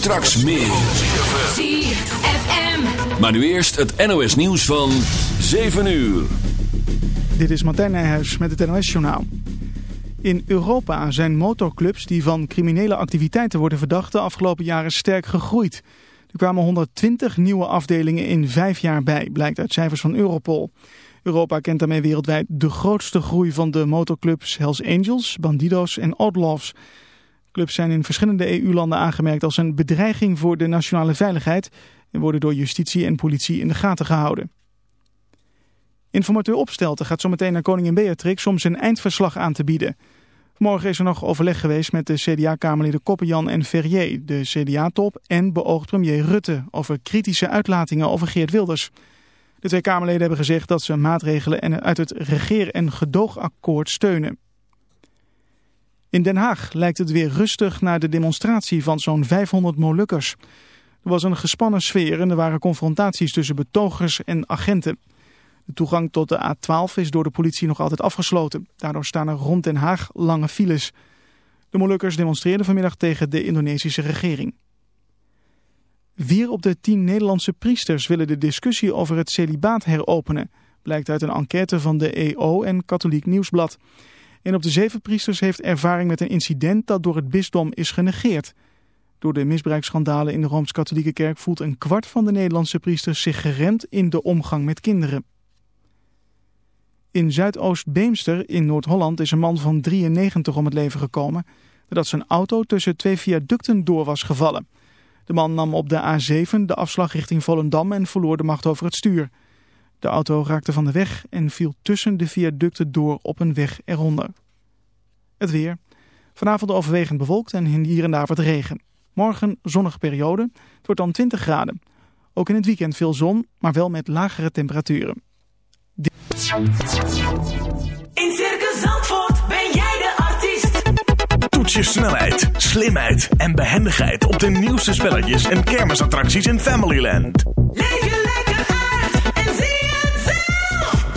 Straks meer. ZFM. Maar nu eerst het NOS nieuws van 7 uur. Dit is Martijn Nijhuis met het NOS journaal. In Europa zijn motorclubs die van criminele activiteiten worden verdacht de afgelopen jaren sterk gegroeid. Er kwamen 120 nieuwe afdelingen in vijf jaar bij, blijkt uit cijfers van Europol. Europa kent daarmee wereldwijd de grootste groei van de motorclubs Hells Angels, Bandidos en Outlaws. Clubs zijn in verschillende EU-landen aangemerkt als een bedreiging voor de nationale veiligheid en worden door justitie en politie in de gaten gehouden. Informateur Opstelten gaat zometeen naar koningin Beatrix om zijn eindverslag aan te bieden. Morgen is er nog overleg geweest met de CDA-kamerleden Koppenjan en Ferrier, de CDA-top en beoogd premier Rutte over kritische uitlatingen over Geert Wilders. De twee Kamerleden hebben gezegd dat ze maatregelen uit het regeer- en gedoogakkoord steunen. In Den Haag lijkt het weer rustig na de demonstratie van zo'n 500 Molukkers. Er was een gespannen sfeer en er waren confrontaties tussen betogers en agenten. De toegang tot de A12 is door de politie nog altijd afgesloten. Daardoor staan er rond Den Haag lange files. De Molukkers demonstreerden vanmiddag tegen de Indonesische regering. Vier op de tien Nederlandse priesters willen de discussie over het celibaat heropenen, blijkt uit een enquête van de EO en Katholiek Nieuwsblad. En op de zeven priesters heeft ervaring met een incident dat door het bisdom is genegeerd. Door de misbruiksschandalen in de Rooms-Katholieke Kerk voelt een kwart van de Nederlandse priesters zich geremd in de omgang met kinderen. In Zuidoost-Beemster in Noord-Holland is een man van 93 om het leven gekomen... nadat zijn auto tussen twee viaducten door was gevallen... De man nam op de A7 de afslag richting Volendam en verloor de macht over het stuur. De auto raakte van de weg en viel tussen de viaducten door op een weg eronder. Het weer. Vanavond overwegend bewolkt en hier en daar wat regen. Morgen zonnige periode. Het wordt dan 20 graden. Ook in het weekend veel zon, maar wel met lagere temperaturen. In Circus Zandvoort ben jij de Toets je snelheid, slimheid en behendigheid op de nieuwste spelletjes en kermisattracties in Familyland. Leef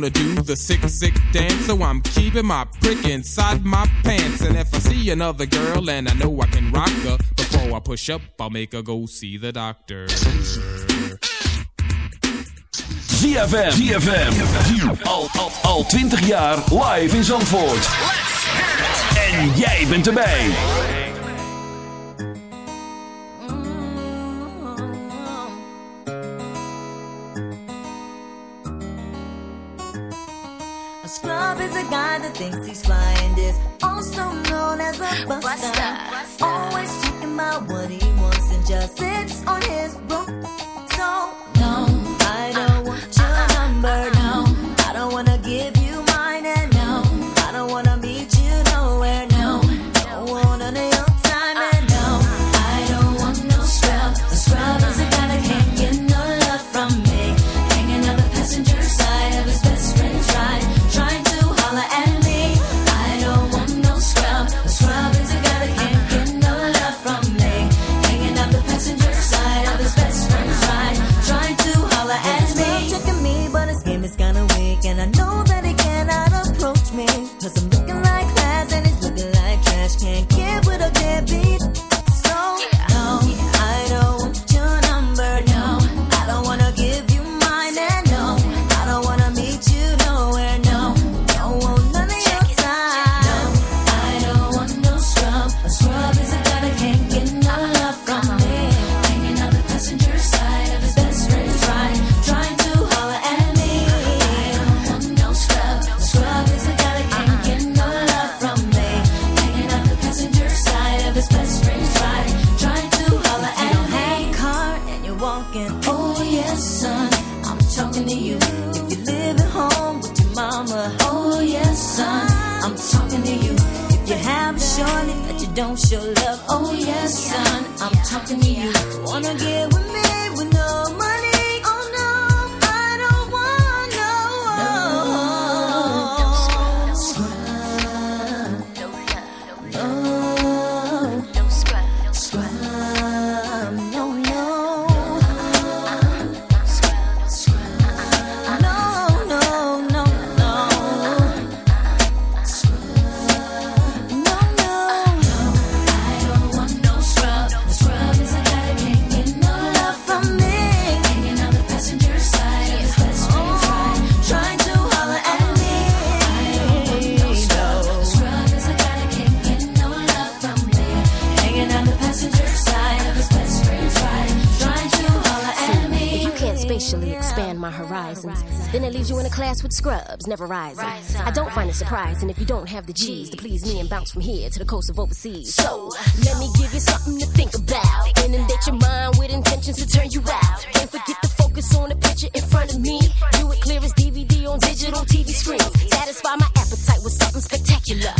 wanna do the sick, sick dance, so I'm keeping my prick inside my pants. And if I see another girl and I know I can rock her, before I push up, I'll make her go see the doctor. ZFM. ZFM. Al, al, al 20 jaar live in Zandvoort. En jij bent erbij. A guy that thinks he's flying is also known as a buster. Always talking about what he wants and just sits on his broom. So no, I don't want your uh-uh. number. No, crabs never rising. Rise on, I don't find it surprising on. if you don't have the G's to please me and bounce from here to the coast of overseas. So, let me give you something to think about. Inundate your mind with intentions to turn you out. Can't forget to focus on the picture in front of me. View it clear as DVD on digital TV screens. Satisfy my appetite with something spectacular.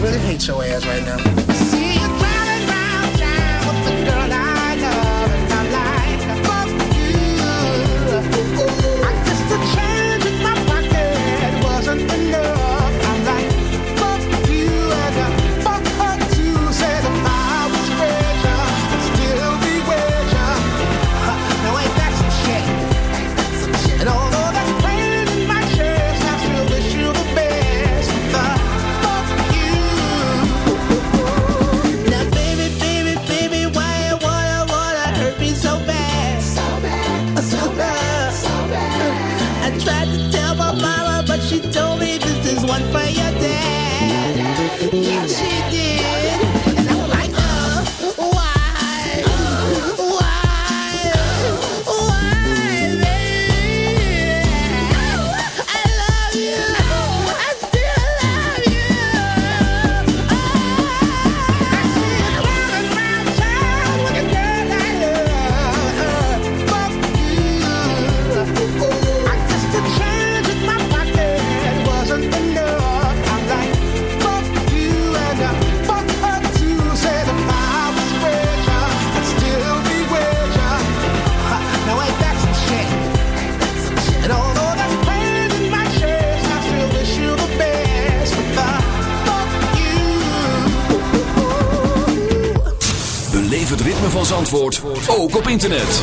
Really hate your ass right now. Van Zandvoort ook op internet.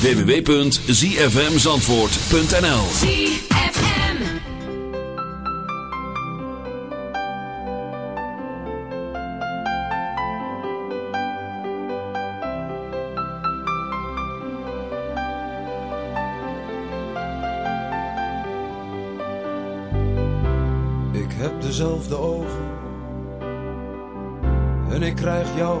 www.zfmzandvoort.nl ZFM. Ik heb dezelfde ogen. En ik krijg jou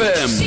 ZFM.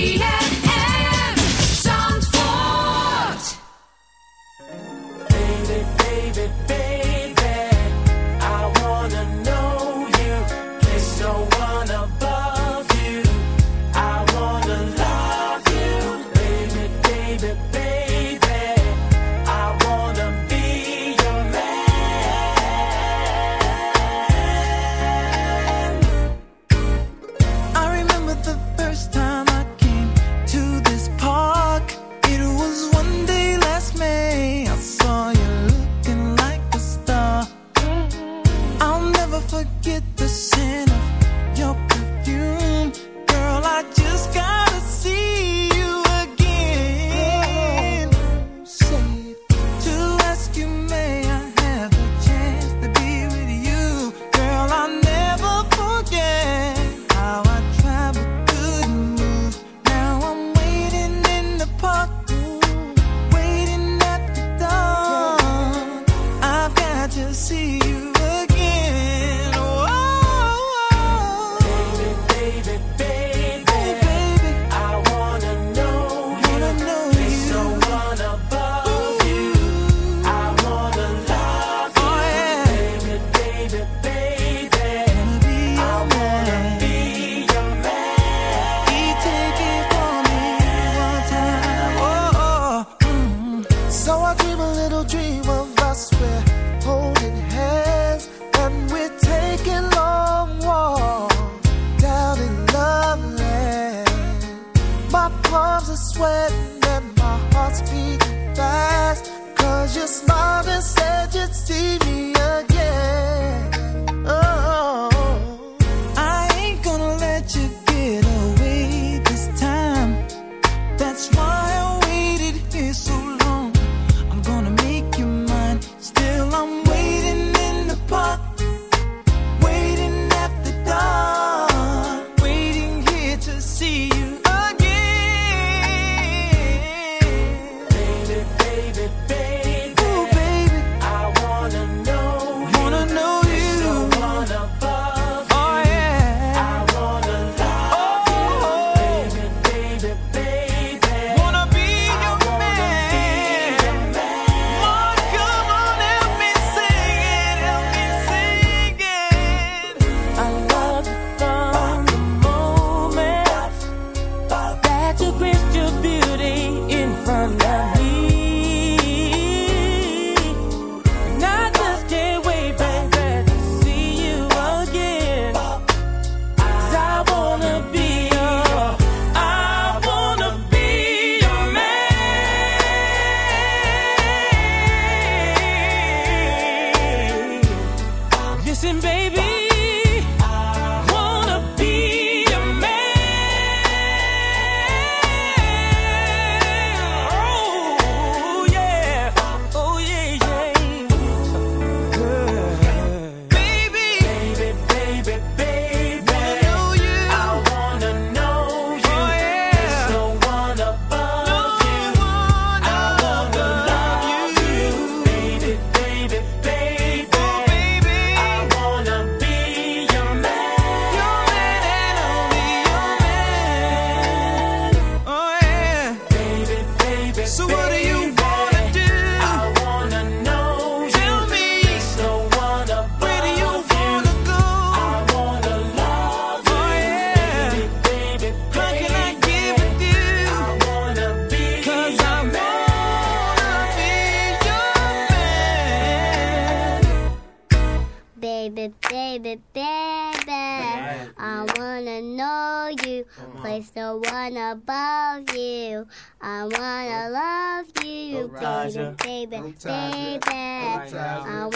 Baby, baby, baby. I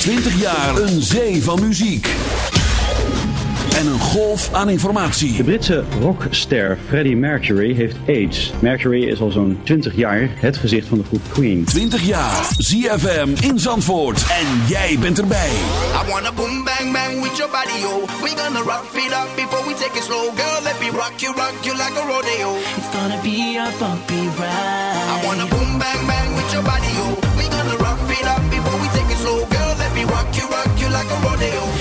20 jaar een zee van muziek. En een golf aan informatie. De Britse rockster Freddie Mercury heeft AIDS. Mercury is al zo'n 20 jaar het gezicht van de groep Queen. 20 jaar, ZFM in Zandvoort. En jij bent erbij. I wanna boom bang bang with your body, yo. We gonna rock it up before we take it slow. Girl, let me rock you, rock you like a rodeo. It's gonna be a bumpy ride. I wanna boom bang bang with your body, yo. We gonna rock it up rock you, rock you like a rodeo.